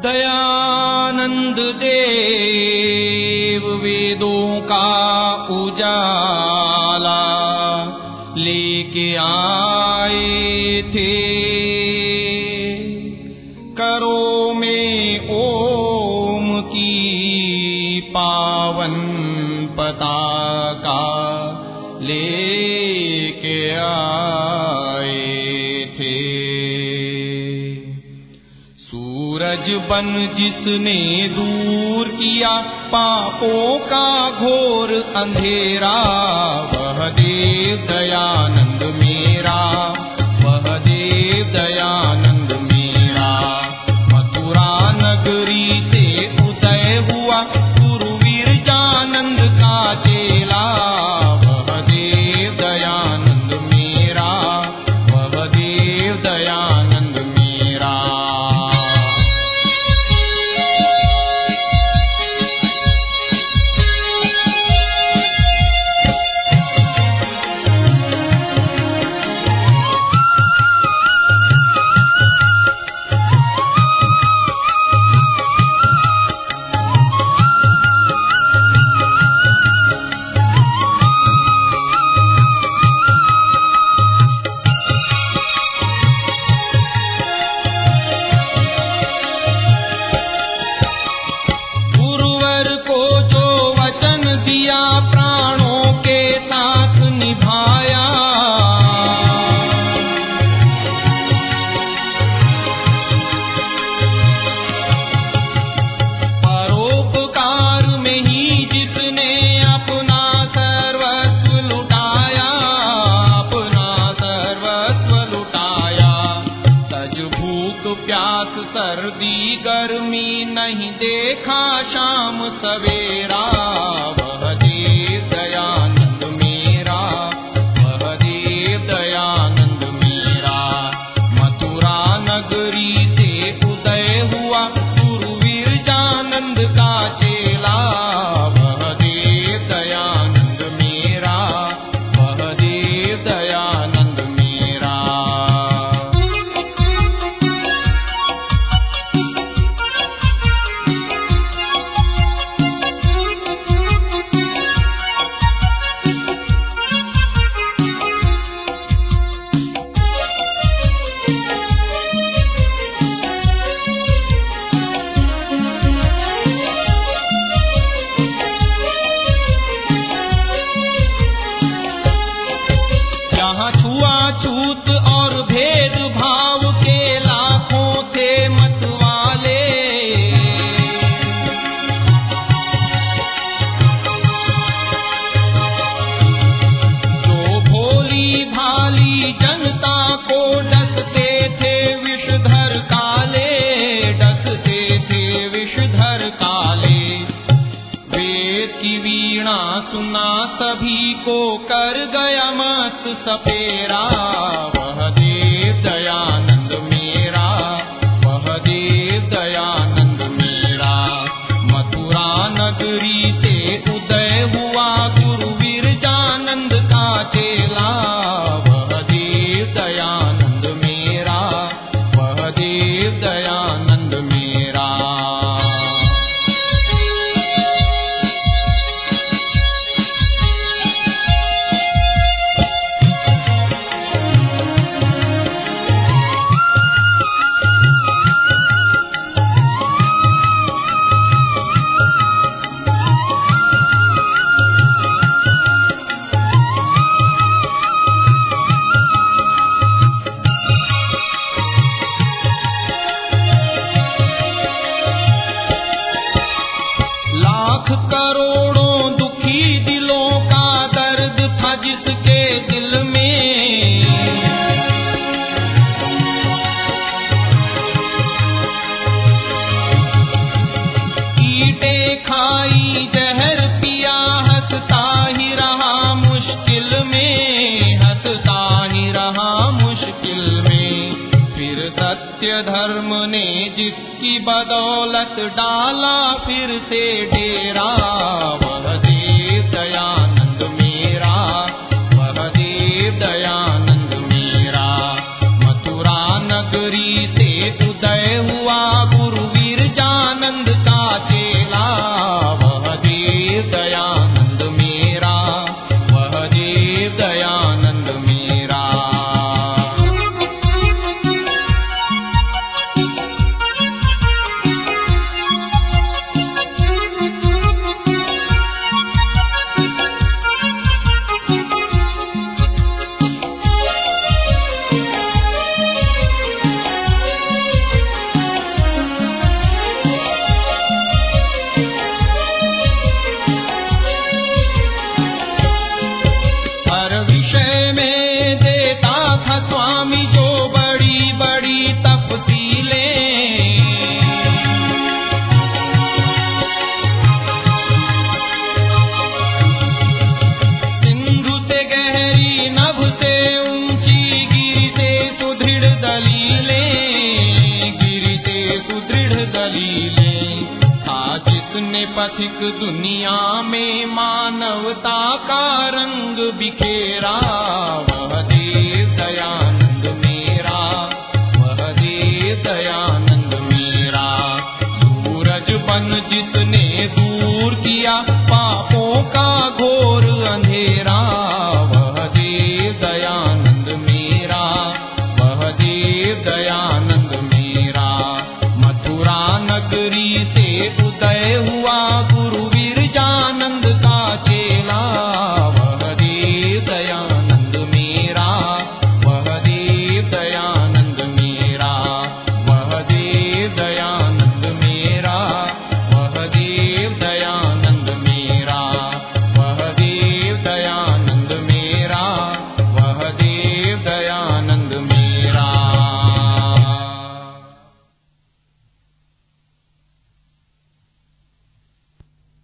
दयानंद देव वेदों का उजाला लेके आए थे। करो में ओम की पावन पता का लेके आ रजबन जिसने दूर किया पापों का घोर अंधेरा। वह देव दयान प्यास सर्दी गर्मी नहीं देखा शाम सवेरा। सभी को कर गया मस्त सपेरा। कीटे खाई, जहर पिया ही रहा मुश्किल में। ही रहा मुश्किल में। फिर सत्य धर्म ने जिसकी बदौलत डाला, फिर से डेरा पथिक दुनिया में मानवता का रंग बिखेरा।